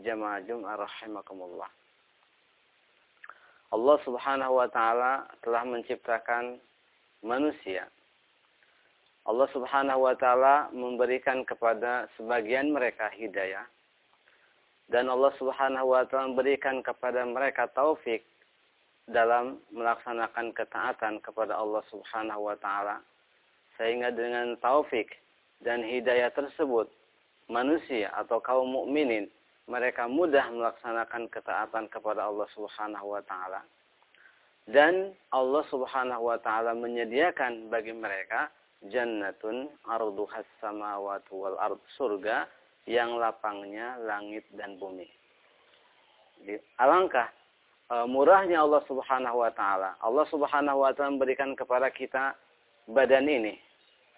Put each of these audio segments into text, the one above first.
jamaah Jum'ah rahimakumullah. Allah Subhanahu wa taala telah menciptakan manusia. Allah Subhanahu wa taala memberikan kepada sebagian mereka hidayah dan Allah Subhanahu wa taala memberikan kepada mereka taufik dalam melaksanakan ketaatan kepada Allah Subhanahu wa taala sehingga dengan taufik dan hidayah tersebut manusia atau kaum mukminin mereka mudah melaksanakan ketaatan kepada Allah Subhanahu wa taala. Dan Allah Subhanahu wa taala menyediakan bagi mereka jannatun arduhas samawati wal ard surga yang lapangnya langit dan bumi. Alangkah e, murahnya Allah Subhanahu wa taala. Allah Subhanahu wa taala memberikan kepada kita badan ini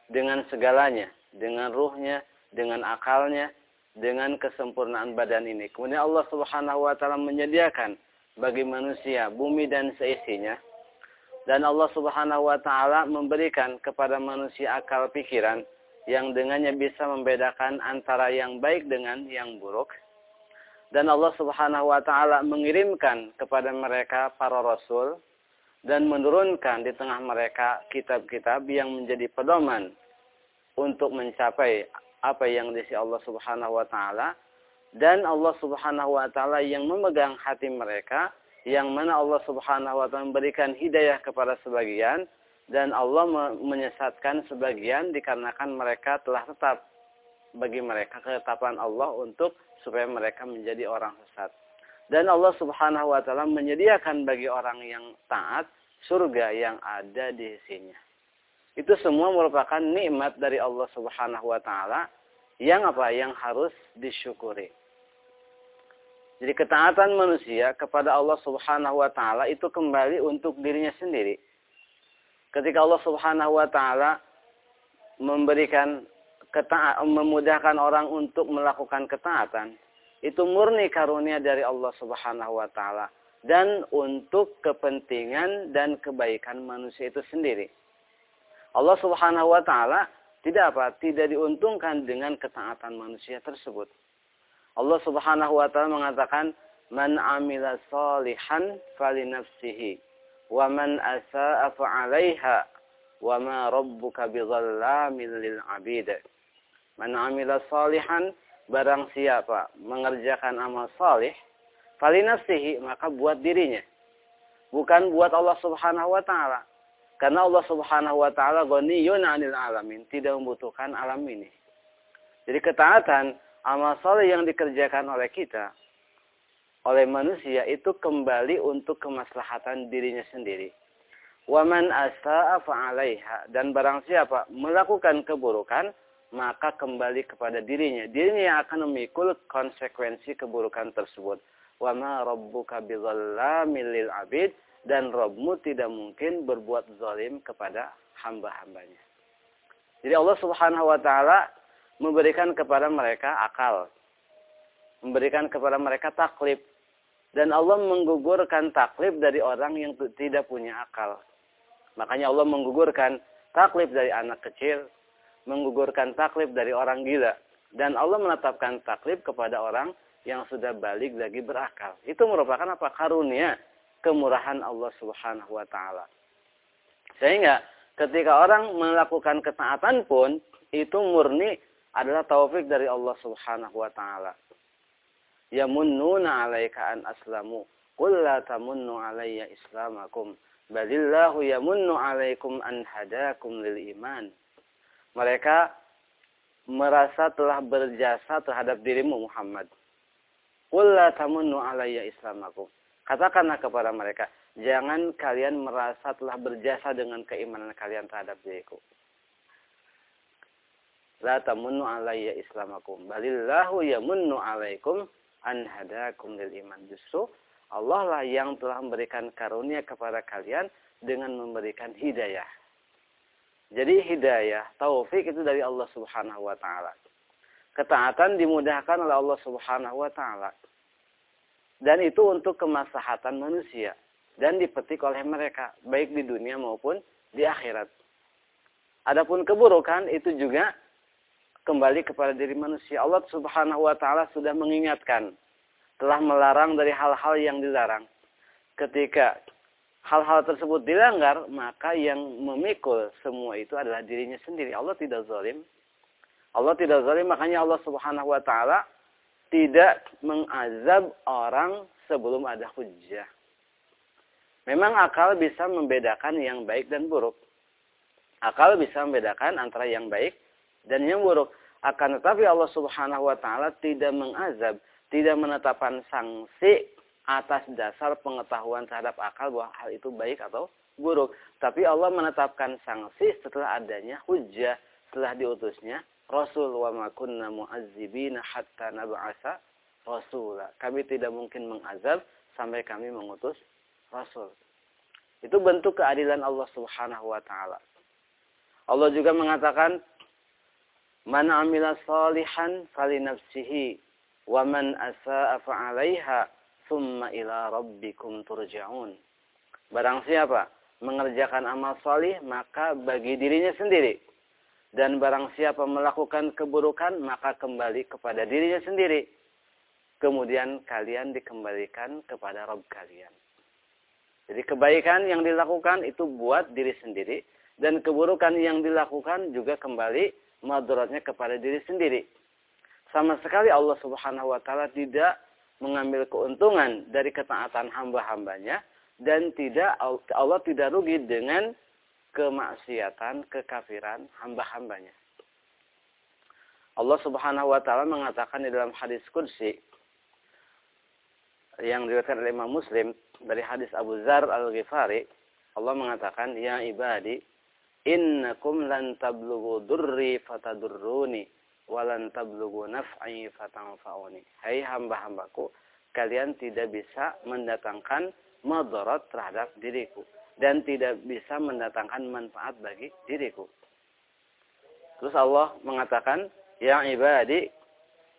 dengan segalanya, dengan ruhnya, dengan akalnya, dengan kesempurnaan badan ini. Kemudian Allah Subhanahu wa taala menyediakan bagi manusia bumi dan seisinya. Dan Allah Subhanahu wa taala memberikan kepada manusia akal pikiran yang dengannya bisa membedakan antara yang baik dengan yang buruk. Dan Allah Subhanahu wa taala mengirimkan kepada mereka para rasul dan menurunkan di tengah mereka kitab-kitab yang menjadi pedoman untuk mencapai apa yang disi Allah Subhanahu wa taala dan Allah Subhanahu wa taala yang memegang hati mereka yang mana Allah Subhanahu wa taala memberikan hidayah kepada sebagian dan Allah menyesatkan sebagian dikarenakan mereka telah tetap bagi mereka ketetapan Allah untuk supaya mereka menjadi orang sesat. Dan Allah Subhanahu wa taala menyediakan bagi orang yang taat surga yang ada di sisinya. Itu semua merupakan nikmat dari Allah Subhanahu wa taala yang apa? Yang harus disyukuri. Jadi ketaatan manusia kepada Allah Subhanahu wa taala itu kembali untuk dirinya sendiri. Ketika Allah Subhanahu wa taala memberikan memudahkan orang untuk melakukan ketaatan, itu murni karunia dari Allah Subhanahu wa taala dan untuk kepentingan dan kebaikan manusia itu sendiri. Allah Subhanahu wa taala tidak apa? Tidak diuntungkan dengan ketaatan manusia tersebut. Allah Subhanahu wa taala mengatakan, "Man 'amila salihan falinafsihi wa man asa'a fa'alaiha wa ma rabbuka bidzallamin lil 'abid." Man 'amila salihan barang siapa mengerjakan amal salih falinafsihi maka buat dirinya bukan buat Allah Subhanahu wa taala karena Allah Subhanahu wa taala ghaniyun 'anil alamin, tidak membutuhkan alam ini. Jadi ketaatan amal soleh yang dikerjakan oleh kita oleh manusia itu kembali untuk kemaslahatan dirinya sendiri. Waman asa'a fa'alaiha dan barang siapa melakukan keburukan maka kembali kepada dirinya. Dirinya yang akan memikul konsekuensi keburukan tersebut. Wa ma rabbuka bidzalamil lil abid dan Robmu tidak mungkin berbuat zalim kepada hamba-hambanya. Jadi Allah Subhanahu wa taala memberikan kepada mereka akal. Memberikan kepada mereka taklif. Dan Allah menggugurkan taklif dari orang yang tidak punya akal. Makanya Allah menggugurkan taklif dari anak kecil. Menggugurkan taklif dari orang gila. Dan Allah menetapkan taklif kepada orang yang sudah balik lagi berakal. Itu merupakan apa? Karunia kemurahan Allah Subhanahu wa taala. Sehingga ketika orang melakukan ketaatan pun itu murni adalah taufik dari Allah Subhanahu wa taala. Yamunnuna 'alaika an aslamu qul la tamunnu 'alayya islamakum balillahu yamunnu 'alaikum an hadakum lil iman. Mereka merasa telah berjasa terhadap dirimu Muhammad. Qul la tamunnu 'alayya islamakum. Katakanlah kepada mereka, jangan kalian merasa telah berjasa dengan keimanan kalian terhadap diriku. La tamunnu alayya islamakum. Balillahu yamunnu alaikum an hadakum lil iman. Justru Allah lah yang telah memberikan karunia kepada kalian dengan memberikan hidayah. Jadi hidayah, taufik itu dari Allah Subhanahu wa taala. Ketaatan dimudahkan oleh Allah Subhanahu wa taala. Dan itu untuk kemaslahatan manusia. Dan dipetik oleh mereka. Baik di dunia maupun di akhirat. Adapun keburukan itu juga kembali kepada diri manusia. Allah subhanahu wa ta'ala sudah mengingatkan. Telah melarang dari hal-hal yang dilarang. Ketika hal-hal tersebut dilanggar, maka yang memikul semua itu adalah dirinya sendiri. Allah tidak zalim. Allah tidak zalim, makanya Allah subhanahu wa ta'ala tidak mengazab orang sebelum ada hujjah. Memang akal bisa membedakan yang baik dan buruk. Akal bisa membedakan antara yang baik dan yang buruk. Akan tetapi Allah subhanahu wa ta'ala tidak mengazab, tidak menetapkan sanksi atas dasar pengetahuan terhadap akal bahwa hal itu baik atau buruk. Tapi Allah menetapkan sanksi setelah adanya hujjah, setelah diutusnya Rasul wa ma kunna mu'azzibina hatta nab'asa rasula. Kami tidak mungkin mengazab sampai kami mengutus rasul. Itu bentuk keadilan Allah Subhanahu wa taala. Allah juga mengatakan Man amila salihan falinafsihi wa man asa'a fa'alaiha thumma ila rabbikum turja'un. Barang siapa mengerjakan amal salih maka bagi dirinya sendiri. Dan barang siapa melakukan keburukan maka kembali kepada dirinya sendiri. Kemudian kalian dikembalikan kepada Rabb kalian. Jadi kebaikan yang dilakukan itu buat diri sendiri dan keburukan yang dilakukan juga kembali madaratnya kepada diri sendiri. Sama sekali Allah Subhanahu wa taala tidak mengambil keuntungan dari ketaatan hamba-hambanya dan tidak Allah tidak rugi dengan kemaksiatan, kekafiran hamba-hambanya. Allah Subhanahu wa taala mengatakan di dalam hadis qudsi yang diriwayatkan oleh Imam Muslim dari hadis Abu Zar Al-Ghifari Allah mengatakan ya ibadi innakum lan tablughu durri fatadurruni walan tablughu naf'i fatanfa'uni hai hamba-hambaku kalian tidak bisa mendatangkan madarat terhadap diriku dan tidak bisa mendatangkan manfaat bagi diriku terus Allah mengatakan ya ibadi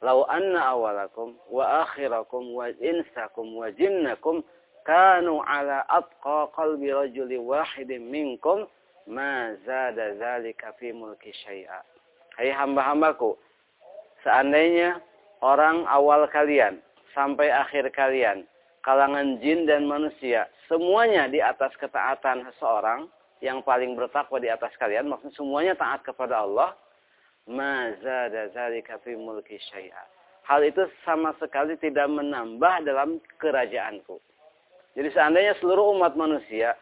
Lau anna awalakum wa akhirakum wa insakum wa jinnakum kanu ala atqa qalbi rajuli wahidin minkum ma zada zalika fi mulki syai'a. Hai hamba-hambaku, seandainya orang awal kalian sampai akhir kalian, kalangan jin dan manusia, semuanya di atas ketaatan seseorang yang paling bertakwa di atas kalian, maksudnya semuanya taat kepada Allah, fi mulki. Hal itu sama sekali tidak menambah dalam kerajaanku. Jadi seandainya seluruh umat manusia,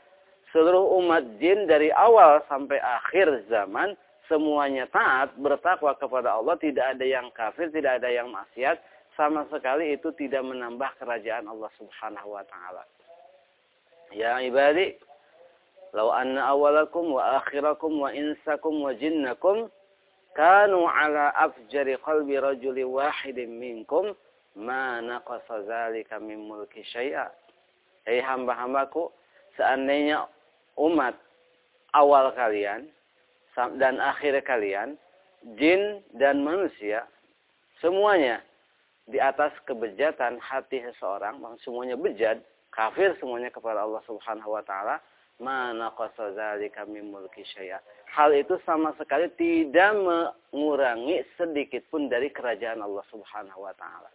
seluruh umat jin dari awal sampai akhir zaman, semuanya taat, bertakwa kepada Allah, tidak ada yang kafir, tidak ada yang maksiat, sama sekali itu tidak menambah kerajaan Allah Subhanahu wa taala. Ya ibadi, lau anna awalakum wa akhirakum wa insakum wa jinnakum kanu ala afjari qalbi rajuli wahidin minkum ma naqasa zalika min mulki syai'a. Hei hamba-hambaku, seandainya umat awal kalian dan akhir kalian, jin dan manusia, semuanya di atas kebejatan hati seseorang, semuanya bejat, kafir semuanya kepada Allah Subhanahu wa taala, mana min mulki syai'a. Hal itu sama sekali tidak mengurangi sedikit pun dari kerajaan Allah Subhanahu wa taala.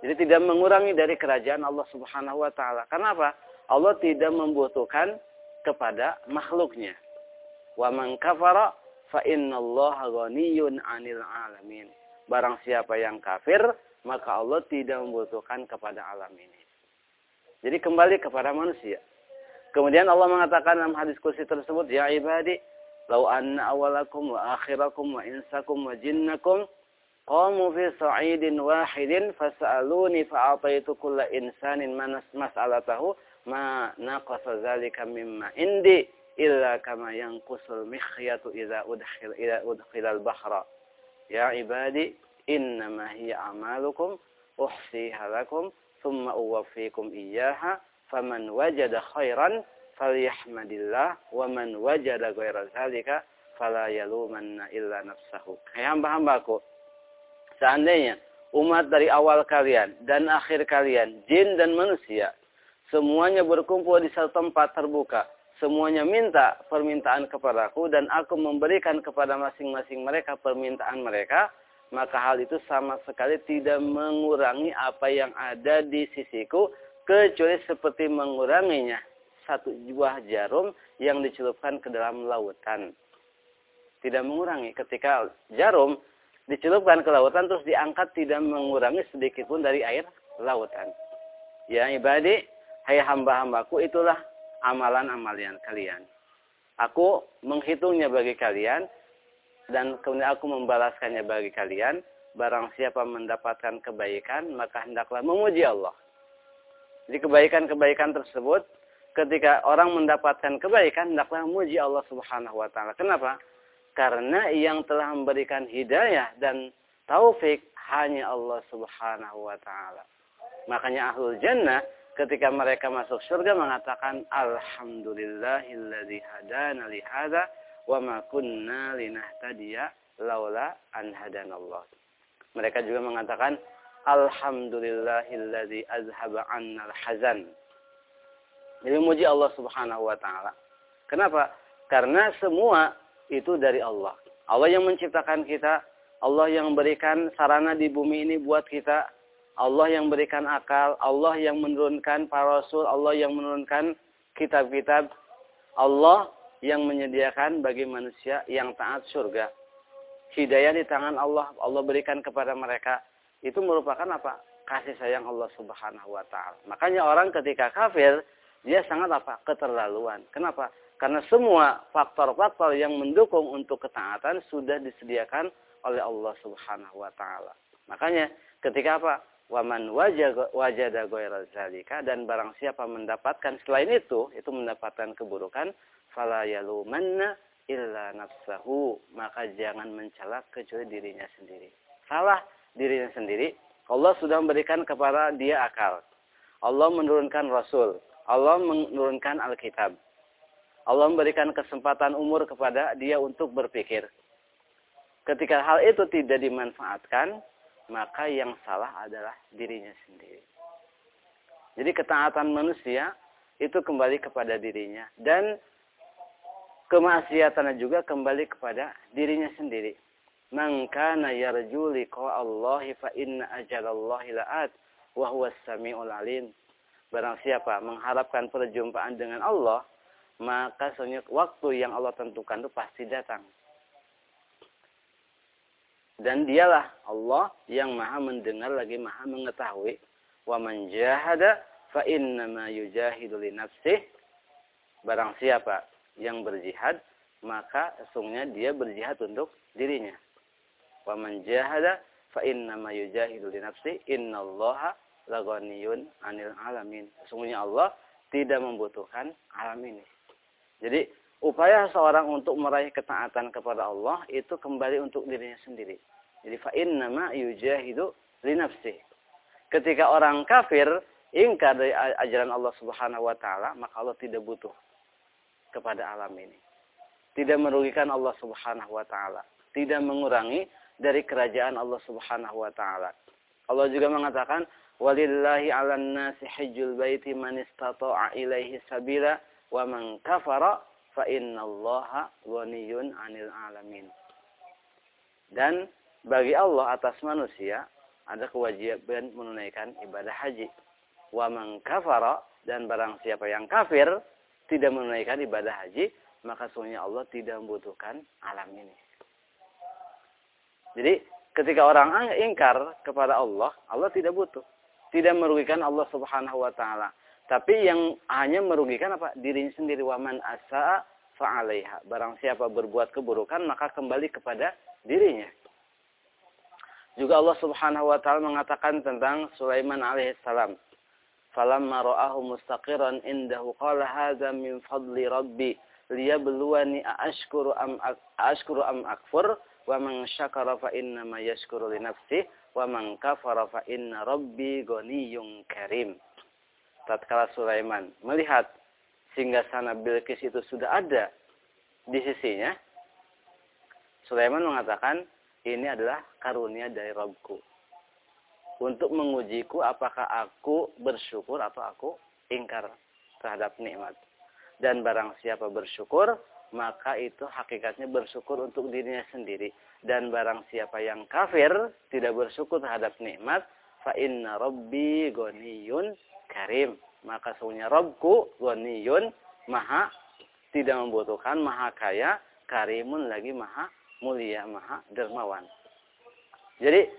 Jadi tidak mengurangi dari kerajaan Allah Subhanahu wa taala. Kenapa? Allah tidak membutuhkan kepada makhluknya. Wa man kafara fa innallaha ghaniyun 'anil 'alamin. Barang siapa yang kafir, maka Allah tidak membutuhkan kepada alam ini. Jadi kembali kepada manusia. Kemudian Allah mengatakan dalam hadis kursi tersebut, Ya ibadi, lau anna awalakum wa akhirakum wa insakum wa jinnakum qamu fi sa'idin wahidin fas'aluni fa'ataitu kulla insanin manas mas'alatahu ma naqasa zalika mimma indi illa kama yanqusul mikhyatu idza udkhil idza udkhila al-bahra ya ibadi innama hiya a'malukum uhsiha lakum thumma uwaffikum iyyaha faman wajada khairan falyahmadillah wa man wajada ghaira zalika fala yalumanna illa nafsahu. Hai hamba-hambaku, seandainya umat dari awal kalian dan akhir kalian, jin dan manusia, semuanya berkumpul di satu tempat terbuka, semuanya minta permintaan kepadaku dan aku memberikan kepada masing-masing mereka permintaan mereka, maka hal itu sama sekali tidak mengurangi apa yang ada di sisiku kecuali seperti menguranginya satu buah jarum yang dicelupkan ke dalam lautan. Tidak mengurangi ketika jarum dicelupkan ke lautan terus diangkat tidak mengurangi sedikit pun dari air lautan. Ya ibadi, hai hamba-hambaku itulah amalan-amalan kalian. Aku menghitungnya bagi kalian dan kemudian aku membalaskannya bagi kalian. Barang siapa mendapatkan kebaikan, maka hendaklah memuji Allah. Jadi kebaikan-kebaikan tersebut ketika orang mendapatkan kebaikan hendaklah memuji Allah Subhanahu wa taala. Kenapa? Karena yang telah memberikan hidayah dan taufik hanya Allah Subhanahu wa taala. Makanya ahlul jannah ketika mereka masuk surga mengatakan alhamdulillahilladzi hadana li hadza wa ma kunna linahtadiya laula an hadanallah. Mereka juga mengatakan alhamdulillahilladzi azhaba 'annal hazan. Jadi memuji Allah Subhanahu wa taala. Kenapa? Karena semua itu dari Allah. Allah yang menciptakan kita, Allah yang memberikan sarana di bumi ini buat kita, Allah yang berikan akal, Allah yang menurunkan para rasul, Allah yang menurunkan kitab-kitab, Allah yang menyediakan bagi manusia yang taat surga. Hidayah di tangan Allah, Allah berikan kepada mereka. Itu merupakan apa? Kasih sayang Allah subhanahu wa ta'ala. Makanya orang ketika kafir, dia sangat apa? Keterlaluan. Kenapa? Karena semua faktor-faktor yang mendukung untuk ketaatan sudah disediakan oleh Allah Subhanahu wa taala. Makanya ketika apa? Waman wajada ghairal zalika dan barang siapa mendapatkan selain itu, itu mendapatkan keburukan, fala yalumanna illa nafsahu, maka jangan mencela kecuali dirinya sendiri. Salah dirinya sendiri. Allah sudah memberikan kepada dia akal. Allah menurunkan Rasul. Allah menurunkan Alkitab. Allah memberikan kesempatan umur kepada dia untuk berpikir. Ketika hal itu tidak dimanfaatkan, maka yang salah adalah dirinya sendiri. Jadi ketaatan manusia itu kembali kepada dirinya. Dan kemaksiatannya juga kembali kepada dirinya sendiri. Man kana yarju liqa Allah fa inna ajalallahi la'at wa huwas samiul alim. Barang siapa mengharapkan perjumpaan dengan Allah, maka waktu yang Allah tentukan itu pasti datang. Dan dialah Allah yang maha mendengar lagi maha mengetahui. Wa man jahada fa innama yujahidu li nafsih. Barang siapa yang berjihad, maka sesungguhnya dia berjihad untuk dirinya. Wa man jahada fa innama yujahidu li nafsih. Innallaha laghaniyun 'anil alamin. Sesungguhnya Allah tidak membutuhkan alam ini. Jadi upaya seorang untuk meraih ketaatan kepada Allah itu kembali untuk dirinya sendiri. Jadi fa innama yujahidu li nafsi. Ketika orang kafir ingkar dari ajaran Allah Subhanahu wa taala, maka Allah tidak butuh kepada alam ini. Tidak merugikan Allah Subhanahu wa taala, tidak mengurangi dari kerajaan Allah Subhanahu wa taala. Allah juga mengatakan walillahi 'alan nasi hajjul baiti man istata'a ilaihi sabila wa man kafara fa innallaha 'anil 'alamin. Dan bagi Allah atas manusia ada kewajiban menunaikan ibadah haji. Wa man kafara dan barang siapa yang kafir tidak menunaikan ibadah haji, maka sungguhnya Allah tidak membutuhkan alam ini. Jadi ketika orang ingkar kepada Allah, Allah tidak butuh tidak merugikan Allah Subhanahu wa taala. Tapi yang hanya merugikan apa? Dirinya sendiri waman asa fa'alaiha. Barang siapa berbuat keburukan maka kembali kepada dirinya. Juga Allah Subhanahu wa taala mengatakan tentang Sulaiman alaihissalam. Falamma ra'ahu mustaqiran indahu qala hadza min fadli rabbi liyabluwani aashkuru am aashkuru am akfur wa man syakara fa inna ma yashkuru li nafsihi wa man kafara fa inna rabbi ghaniyyun karim. Tatkala Sulaiman melihat sana Bilqis itu sudah ada di sisinya, Sulaiman mengatakan, ini adalah karunia dari Robku. Untuk mengujiku apakah aku bersyukur atau aku ingkar terhadap nikmat. Dan barang siapa bersyukur, maka itu hakikatnya bersyukur untuk dirinya sendiri dan barang siapa yang kafir tidak bersyukur terhadap nikmat fa inna rabbi ghaniyun karim maka sungguhnya Robku ghaniyun maha tidak membutuhkan maha kaya karimun lagi maha mulia maha dermawan jadi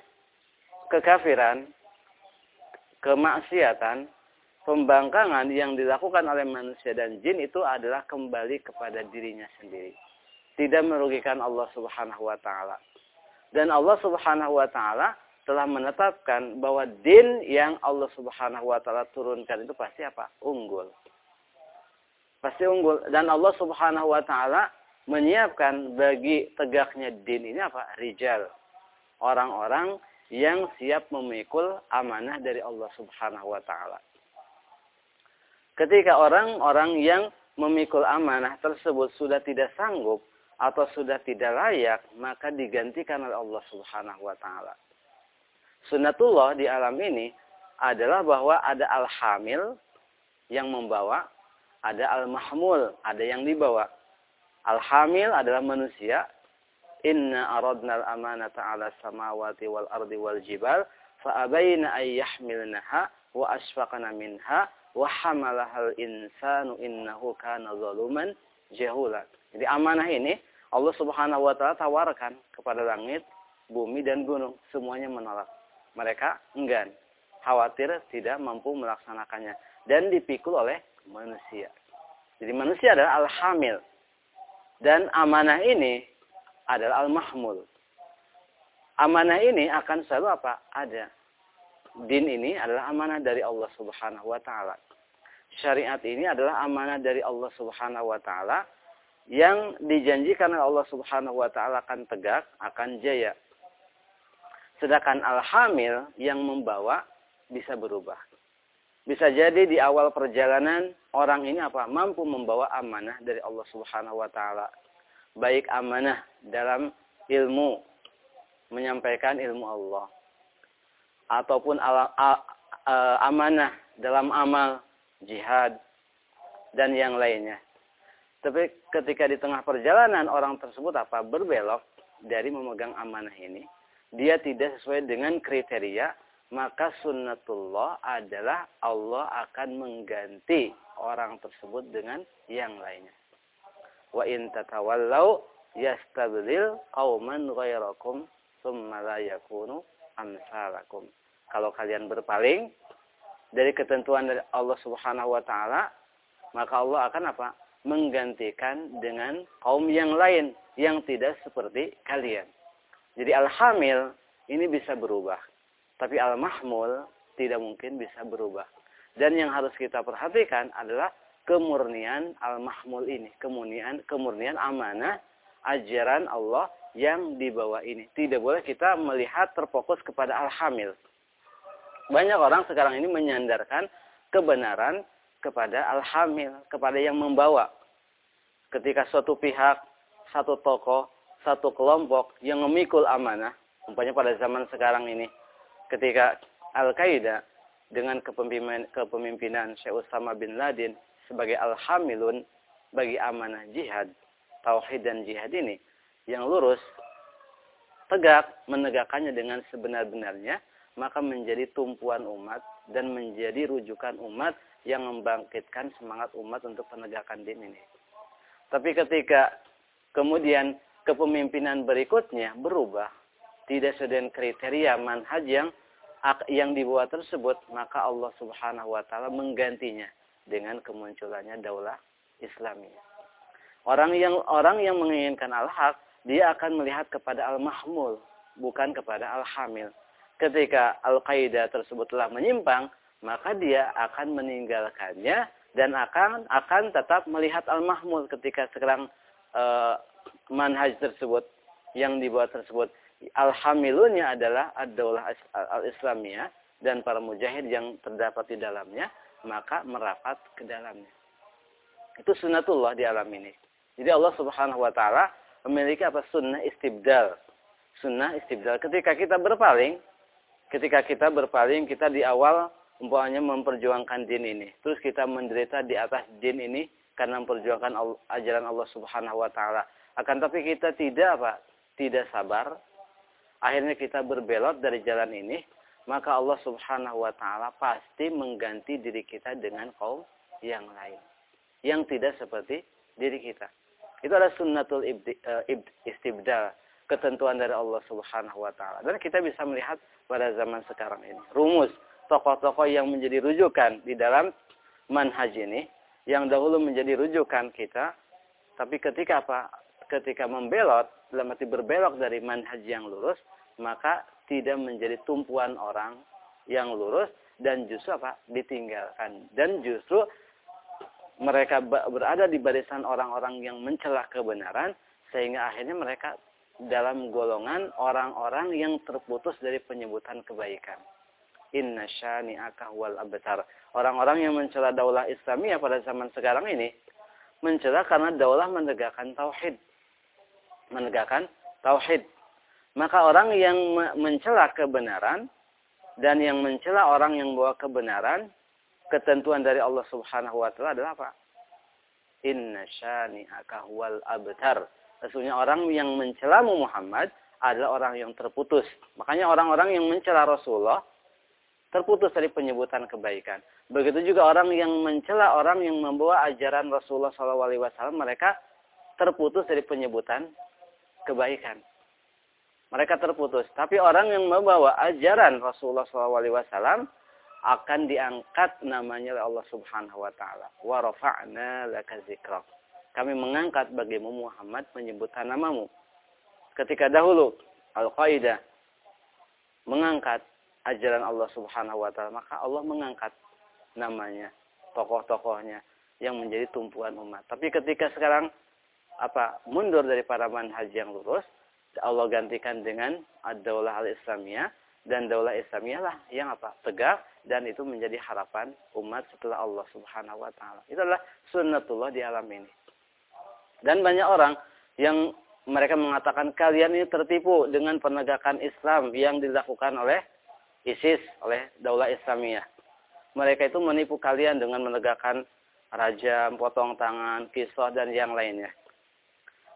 kekafiran kemaksiatan pembangkangan yang dilakukan oleh manusia dan jin itu adalah kembali kepada dirinya sendiri tidak merugikan Allah Subhanahu wa taala. Dan Allah Subhanahu wa taala telah menetapkan bahwa din yang Allah Subhanahu wa taala turunkan itu pasti apa? unggul. Pasti unggul dan Allah Subhanahu wa taala menyiapkan bagi tegaknya din ini apa? rijal. Orang-orang yang siap memikul amanah dari Allah Subhanahu wa taala. Ketika orang-orang yang memikul amanah tersebut sudah tidak sanggup atau sudah tidak layak, maka digantikan oleh Allah Subhanahu wa taala. Sunnatullah di alam ini adalah bahwa ada al-hamil yang membawa, ada al-mahmul, ada yang dibawa. Al-hamil adalah manusia. Inna aradna al-amanata ala samawati wal ardi wal jibal fa'abayna ay yahmilnaha wa asfaqna minha wa hamalahal insanu innahu kana zaluman jahula. Jadi amanah ini Allah Subhanahu wa taala tawarkan kepada langit, bumi dan gunung, semuanya menolak. Mereka enggan, khawatir tidak mampu melaksanakannya dan dipikul oleh manusia. Jadi manusia adalah al-hamil. Dan amanah ini adalah al-mahmul. Amanah ini akan selalu apa? Ada. Din ini adalah amanah dari Allah Subhanahu wa taala. Syariat ini adalah amanah dari Allah Subhanahu wa taala yang dijanjikan oleh Allah Subhanahu wa taala akan tegak, akan jaya. Sedangkan al-hamil yang membawa bisa berubah. Bisa jadi di awal perjalanan orang ini apa? Mampu membawa amanah dari Allah Subhanahu wa taala. Baik amanah dalam ilmu menyampaikan ilmu Allah ataupun ala, a, a, amanah dalam amal jihad dan yang lainnya. Tapi ketika di tengah perjalanan orang tersebut apa? Berbelok dari memegang amanah ini, dia tidak sesuai dengan kriteria maka sunnatullah adalah Allah akan mengganti orang tersebut dengan yang lainnya. Wa in tatawallau yastabdil qauman ghairakum tsumma la yakunu amsalakum. Kalau kalian berpaling dari ketentuan dari Allah Subhanahu wa taala, maka Allah akan apa? menggantikan dengan kaum yang lain yang tidak seperti kalian. Jadi al-hamil ini bisa berubah tapi al-mahmul tidak mungkin bisa berubah. Dan yang harus kita perhatikan adalah kemurnian al-mahmul ini. Kemurnian, kemurnian amanah ajaran Allah yang dibawa ini. Tidak boleh kita melihat terfokus kepada al-hamil. Banyak orang sekarang ini menyandarkan kebenaran kepada al-hamil, kepada yang membawa. Ketika suatu pihak, satu tokoh, satu kelompok yang memikul amanah, umpamanya pada zaman sekarang ini, ketika Al-Qaeda dengan kepemimpinan, kepemimpinan Syekh Usama bin Laden sebagai al-hamilun bagi amanah jihad, tauhid dan jihad ini yang lurus tegak menegakkannya dengan sebenar-benarnya maka menjadi tumpuan umat dan menjadi rujukan umat yang membangkitkan semangat umat untuk penegakan din ini. Tapi ketika kemudian kepemimpinan berikutnya berubah, tidak sesuai dengan kriteria manhaj yang yang dibuat tersebut, maka Allah Subhanahu wa taala menggantinya dengan kemunculannya daulah Islamiyah. Orang yang orang yang menginginkan al-haq, dia akan melihat kepada al-mahmul, bukan kepada al-hamil. Ketika al-qaida tersebut telah menyimpang, maka dia akan meninggalkannya dan akan akan tetap melihat al-mahmul ketika sekarang uh, manhaj tersebut yang dibuat tersebut alhamilunnya adalah ad-daulah al-islamiyah dan para mujahid yang terdapat di dalamnya, maka merapat ke dalamnya. Itu sunnatullah di alam ini. Jadi Allah subhanahu wa ta'ala memiliki apa? Sunnah istibdal. Sunnah istibdal. Ketika kita berpaling, ketika kita berpaling, kita di awal umpamanya memperjuangkan din ini. Terus kita menderita di atas din ini karena memperjuangkan ajaran Allah subhanahu wa ta'ala. Akan tapi kita tidak apa? Tidak sabar, akhirnya kita berbelot dari jalan ini, maka Allah Subhanahu wa taala pasti mengganti diri kita dengan kaum yang lain yang tidak seperti diri kita. Itu adalah sunnatul eh, istibdal, ketentuan dari Allah Subhanahu wa taala. Dan kita bisa melihat pada zaman sekarang ini. Rumus tokoh-tokoh yang menjadi rujukan di dalam manhaj ini yang dahulu menjadi rujukan kita, tapi ketika apa? Ketika membelot dalam arti berbelok dari manhaj yang lurus, maka tidak menjadi tumpuan orang yang lurus dan justru apa? ditinggalkan. Dan justru mereka berada di barisan orang-orang yang mencela kebenaran sehingga akhirnya mereka dalam golongan orang-orang yang terputus dari penyebutan kebaikan. Inna syani'aka wal abtar. Orang-orang yang mencela daulah Islamiyah pada zaman sekarang ini mencela karena daulah menegakkan tauhid menegakkan tauhid. Maka orang yang mencela kebenaran dan yang mencela orang yang bawa kebenaran, ketentuan dari Allah Subhanahu wa taala adalah apa? Inna syani'aka huwal abtar. Sesungguhnya orang yang mencela Muhammad adalah orang yang terputus. Makanya orang-orang yang mencela Rasulullah terputus dari penyebutan kebaikan. Begitu juga orang yang mencela orang yang membawa ajaran Rasulullah SAW, mereka terputus dari penyebutan kebaikan. Mereka terputus. Tapi orang yang membawa ajaran Rasulullah SAW akan diangkat namanya oleh Allah Subhanahu wa taala. Wa rafa'na laka zikrak. Kami mengangkat bagimu Muhammad menyebutkan namamu. Ketika dahulu Al-Qaidah mengangkat ajaran Allah Subhanahu wa taala, maka Allah mengangkat namanya, tokoh-tokohnya yang menjadi tumpuan umat. Tapi ketika sekarang apa mundur dari para manhaj yang lurus, Allah gantikan dengan ad-daulah al-islamiyah dan daulah islamiyah lah yang apa? tegak dan itu menjadi harapan umat setelah Allah Subhanahu wa taala. Itu adalah sunnatullah di alam ini. Dan banyak orang yang mereka mengatakan kalian ini tertipu dengan penegakan Islam yang dilakukan oleh ISIS, oleh daulah Islamiyah. Mereka itu menipu kalian dengan menegakkan raja, potong tangan, kisah dan yang lainnya.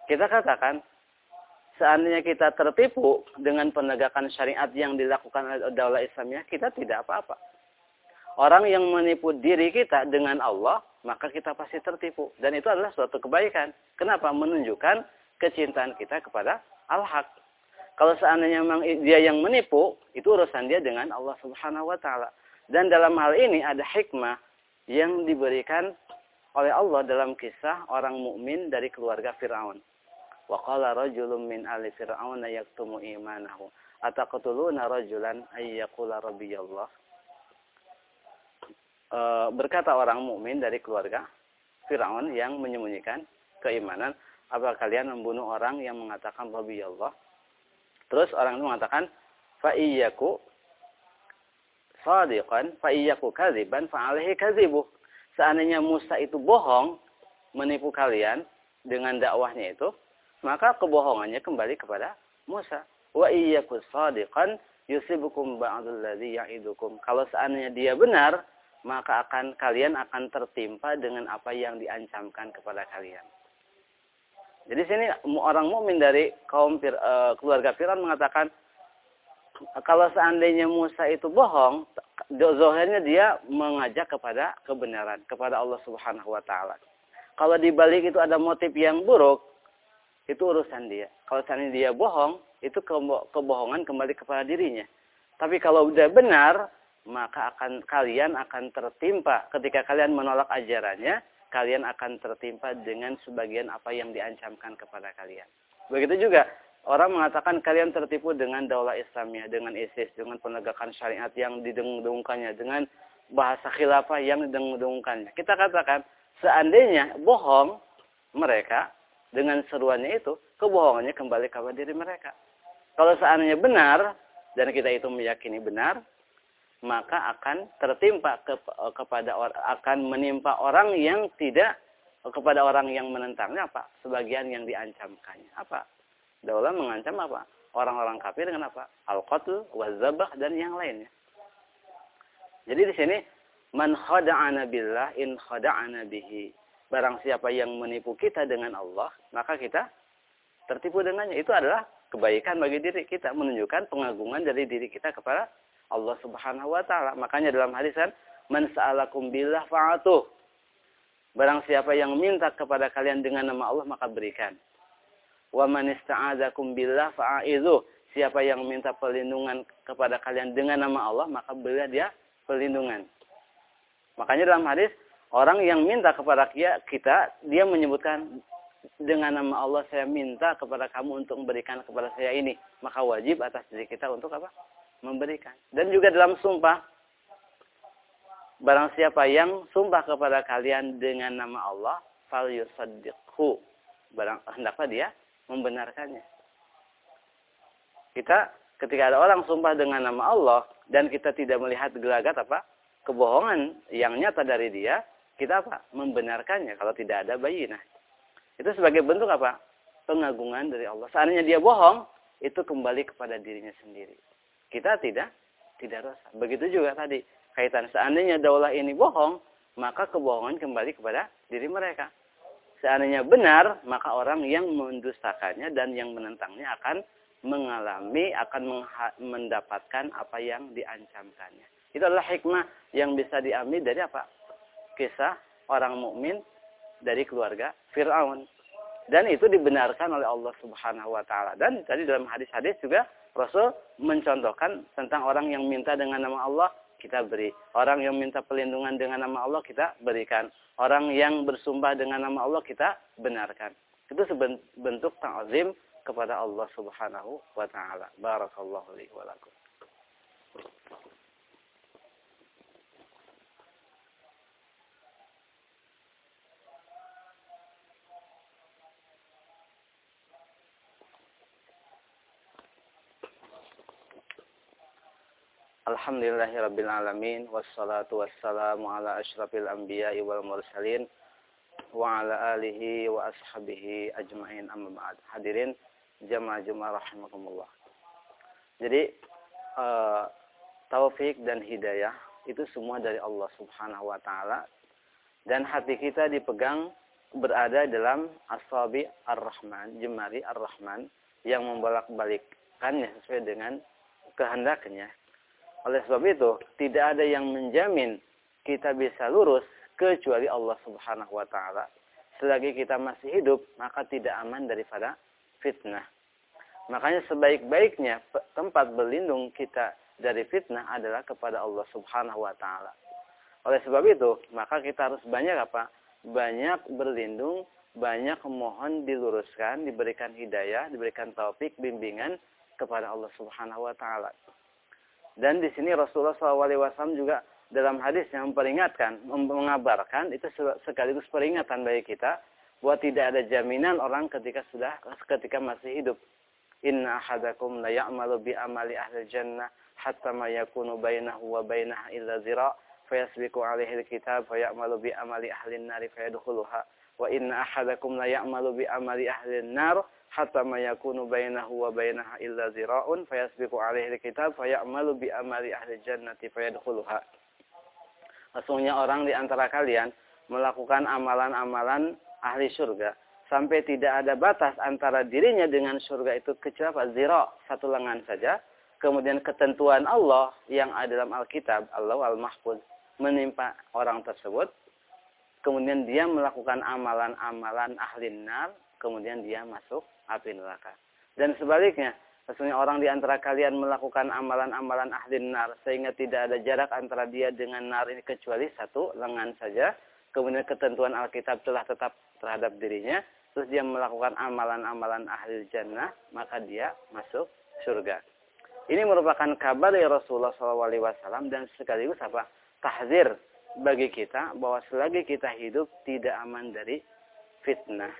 Kita katakan, seandainya kita tertipu dengan penegakan syariat yang dilakukan oleh daulah Islamiyah, kita tidak apa-apa. Orang yang menipu diri kita dengan Allah, maka kita pasti tertipu. Dan itu adalah suatu kebaikan. Kenapa? Menunjukkan kecintaan kita kepada Al-Haq. Kalau seandainya memang dia yang menipu, itu urusan dia dengan Allah Subhanahu wa taala. Dan dalam hal ini ada hikmah yang diberikan oleh Allah dalam kisah orang mukmin dari keluarga Firaun. Wa qala rajulun min ali fir'aun yaktumu imanahu ataqtuluna rajulan ay yaqula rabbiyallah e, berkata orang mukmin dari keluarga Firaun yang menyembunyikan keimanan, apa kalian membunuh orang yang mengatakan Rabbi Allah? Terus orang itu mengatakan, fa iyyaku sadiqan, fa iyyaku kadziban, fa alaihi kadzibu. Seandainya Musa itu bohong, menipu kalian dengan dakwahnya itu, maka kebohongannya kembali kepada Musa. Wa iyyaku sadiqan yusibukum ba'dul ladzi ya'idukum. Kalau seandainya dia benar, maka akan kalian akan tertimpa dengan apa yang diancamkan kepada kalian. Jadi sini orang mukmin dari kaum Fir, uh, keluarga Firaun mengatakan kalau seandainya Musa itu bohong, zohirnya dia mengajak kepada kebenaran, kepada Allah Subhanahu wa taala. Kalau di balik itu ada motif yang buruk, itu urusan dia. Kalau seandainya dia bohong, itu kebohongan kembali kepada dirinya. Tapi kalau udah benar, maka akan kalian akan tertimpa ketika kalian menolak ajarannya, kalian akan tertimpa dengan sebagian apa yang diancamkan kepada kalian. Begitu juga orang mengatakan kalian tertipu dengan daulah Islamiyah, dengan ISIS, dengan penegakan syariat yang didengung-dengungkannya, dengan bahasa khilafah yang didengung-dengungkannya. Kita katakan seandainya bohong mereka dengan seruannya itu, kebohongannya kembali kepada diri mereka. Kalau seandainya benar dan kita itu meyakini benar, maka akan tertimpa ke, kepada akan menimpa orang yang tidak kepada orang yang menentangnya apa? Sebagian yang diancamkannya. Apa? Daulah mengancam apa? Orang-orang kafir dengan apa? Al-qatl, wazabah dan yang lainnya. Jadi di sini man khada'ana billah in khada'ana bihi. Barang siapa yang menipu kita dengan Allah, maka kita tertipu dengannya. Itu adalah kebaikan bagi diri kita menunjukkan pengagungan dari diri kita kepada Allah Subhanahu wa taala. Makanya dalam hadis kan, "Man sa'alakum billah fa'atuh." Barang siapa yang minta kepada kalian dengan nama Allah maka berikan. Wa man ista'adzakum billah fa'idhu. Siapa yang minta perlindungan kepada kalian dengan nama Allah maka berilah dia perlindungan. Makanya dalam hadis orang yang minta kepada kita dia menyebutkan dengan nama Allah saya minta kepada kamu untuk memberikan kepada saya ini maka wajib atas diri kita untuk apa memberikan. Dan juga dalam sumpah, barang siapa yang sumpah kepada kalian dengan nama Allah, fal yusaddiqhu. Barang hendaklah dia membenarkannya. Kita ketika ada orang sumpah dengan nama Allah dan kita tidak melihat gelagat apa kebohongan yang nyata dari dia, kita apa? Membenarkannya kalau tidak ada bayinah. Itu sebagai bentuk apa? pengagungan dari Allah. Seandainya dia bohong, itu kembali kepada dirinya sendiri. Kita tidak tidak dosa. Begitu juga tadi kaitan seandainya daulah ini bohong, maka kebohongan kembali kepada diri mereka. Seandainya benar, maka orang yang mendustakannya dan yang menentangnya akan mengalami, akan mendapatkan apa yang diancamkannya. Itu adalah hikmah yang bisa diambil dari apa? Kisah orang mukmin dari keluarga Fir'aun. Dan itu dibenarkan oleh Allah Subhanahu wa taala. Dan tadi dalam hadis-hadis juga Rasul mencontohkan tentang orang yang minta dengan nama Allah kita beri. Orang yang minta perlindungan dengan nama Allah kita berikan. Orang yang bersumpah dengan nama Allah kita benarkan. Itu sebentuk ta'zim kepada Allah Subhanahu wa taala. Barakallahu li wa lakum. Alhamdulillahirabbil alamin wassalatu wassalamu ala asyrafil anbiya'i wal mursalin wa ala alihi wa ashabihi ajmain amma ba'd. Hadirin jamaah jemaah rahimakumullah. Jadi uh, taufik dan hidayah itu semua dari Allah Subhanahu wa taala dan hati kita dipegang berada dalam asabi ar-Rahman, jemari ar-Rahman yang membolak-balikkannya sesuai dengan kehendaknya oleh sebab itu, tidak ada yang menjamin kita bisa lurus kecuali Allah Subhanahu wa taala. Selagi kita masih hidup, maka tidak aman daripada fitnah. Makanya sebaik-baiknya tempat berlindung kita dari fitnah adalah kepada Allah Subhanahu wa taala. Oleh sebab itu, maka kita harus banyak apa? Banyak berlindung, banyak mohon diluruskan, diberikan hidayah, diberikan taufik, bimbingan kepada Allah Subhanahu wa taala. Dan di sini Rasulullah SAW juga dalam hadis yang memperingatkan, mengabarkan, itu sekaligus peringatan bagi kita, bahwa tidak ada jaminan orang ketika sudah ketika masih hidup. Inna ahadakum la ya'malu bi amali ahli jannah hatta ma yakunu bainahu wa bainaha illa zira fayasbiqu alaihi alkitab fa ya'malu bi amali ahli an-nar fayadkhuluha wa inna ahadakum la ya'malu bi amali ahli an-nar hatta ma yakunu bainahu wa bainaha illa zira'un fayasbiqu alaihi alkitab fayamalu bi amali ahli jannati fayadkhuluha. Sesungguhnya orang di antara kalian melakukan amalan-amalan ahli surga sampai tidak ada batas antara dirinya dengan surga itu kecuali zira satu lengan saja. Kemudian ketentuan Allah yang ada dalam Alkitab, Allah Al-Mahfuz, menimpa orang tersebut. Kemudian dia melakukan amalan-amalan ahli nar, kemudian dia masuk api neraka. Dan sebaliknya, sesungguhnya orang di antara kalian melakukan amalan-amalan ahli nar sehingga tidak ada jarak antara dia dengan nar ini kecuali satu lengan saja. Kemudian ketentuan Alkitab telah tetap terhadap dirinya, terus dia melakukan amalan-amalan ahli jannah, maka dia masuk surga. Ini merupakan kabar dari Rasulullah SAW dan sekaligus apa? Tahzir bagi kita bahwa selagi kita hidup tidak aman dari fitnah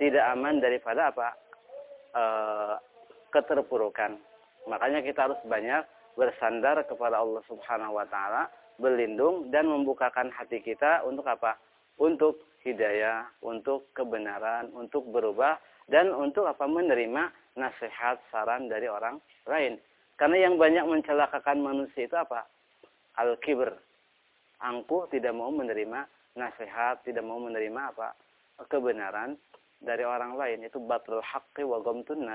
tidak aman daripada apa e, keterpurukan. Makanya kita harus banyak bersandar kepada Allah Subhanahu wa taala, berlindung dan membukakan hati kita untuk apa? Untuk hidayah, untuk kebenaran, untuk berubah dan untuk apa? menerima nasihat, saran dari orang lain. Karena yang banyak mencelakakan manusia itu apa? Al-kibr. Angkuh tidak mau menerima nasihat, tidak mau menerima apa? kebenaran dari orang lain itu batul haqqi wa ghamtun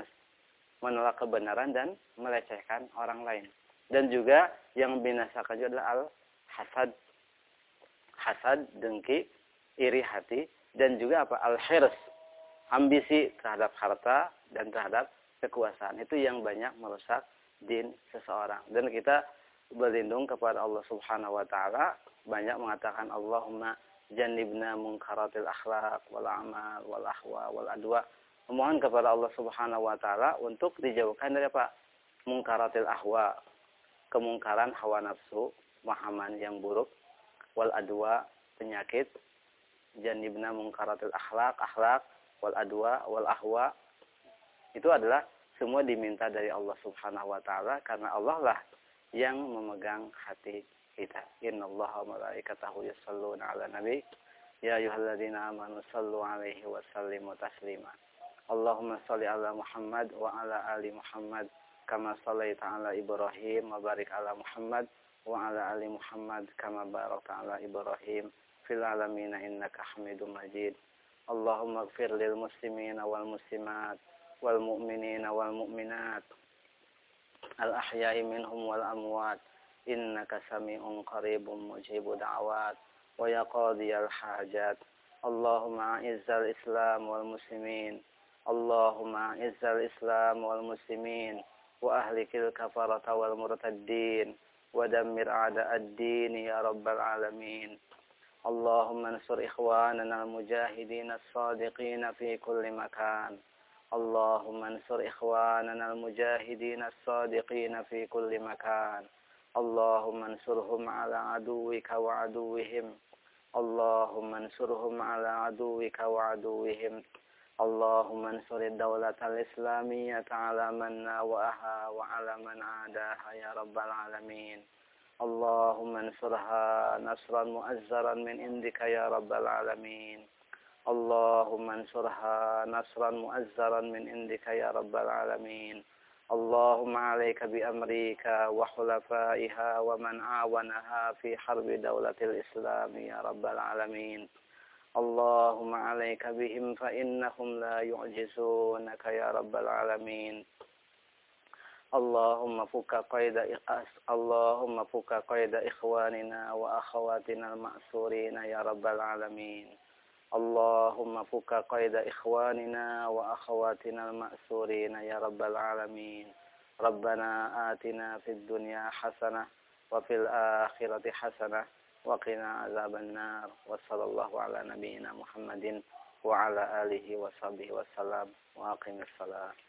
menolak kebenaran dan melecehkan orang lain. Dan juga yang binasakan juga adalah al hasad hasad dengki iri hati dan juga apa? Al hirs ambisi terhadap harta dan terhadap kekuasaan. Itu yang banyak merusak din seseorang. Dan kita berlindung kepada Allah Subhanahu wa taala banyak mengatakan Allahumma janibna munkaratil akhlak wal amal wal ahwa wal adwa. Memohon kepada Allah Subhanahu wa taala untuk dijauhkan dari apa? Munkaratil ahwa kemungkaran hawa nafsu mahaman yang buruk wal adwa penyakit. Janibna munkaratil akhlak akhlak wal adwa wal ahwa. Itu adalah semua diminta dari Allah Subhanahu wa taala karena Allah lah yang memegang hati kita. Innallaha wa malaikatahu yusalluna 'alan nabi. Ya ayyuhalladzina amanu sallu 'alaihi wa sallimu taslima. Allahumma salli ala Muhammad wa ala ali Muhammad kama sallaita ala Ibrahim wa barik ala Muhammad wa ala ali Muhammad kama barakta ala Ibrahim fil alamin innaka Hamidum Majid. mu'minat al ahya'i minhum wal amwat innaka sami'un qaribun mujibu da'awat wa ya qadiyal hajat Allahumma izzal islam wal muslimin اللهم أعز الإسلام والمسلمين وأهلك الكفرة والمرتدين ودمر أعداء الدين يا رب العالمين اللهم انصر إخواننا المجاهدين الصادقين في كل مكان اللهم انصر إخواننا المجاهدين الصادقين في كل مكان اللهم انصرهم على عدوك وعدوهم. اللهم انصرهم على عدوك وعدوهم. اللهم انصر الدولة الإسلامية على من ناوأها وعلى من عاداها يا رب العالمين. اللهم انصرها نصرا مؤزرا من عندك يا رب العالمين. اللهم انصرها نصرا مؤزرا من عندك يا رب العالمين. اللهم عليك بأمريكا وحلفائها ومن عاونها في حرب دولة الإسلام يا رب العالمين. اللهم عليك بهم فإنهم لا يعجزونك يا رب العالمين. اللهم فك قيد اللهم فك قيد إخواننا وأخواتنا المأسورين يا رب العالمين. اللهم فك قيد إخواننا وأخواتنا المأسورين يا رب العالمين. ربنا آتنا في الدنيا حسنة وفي الآخرة حسنة وقنا عذاب النار. وصلى الله على نبينا محمد وعلى آله وصحبه وسلم. وأقم الصلاة.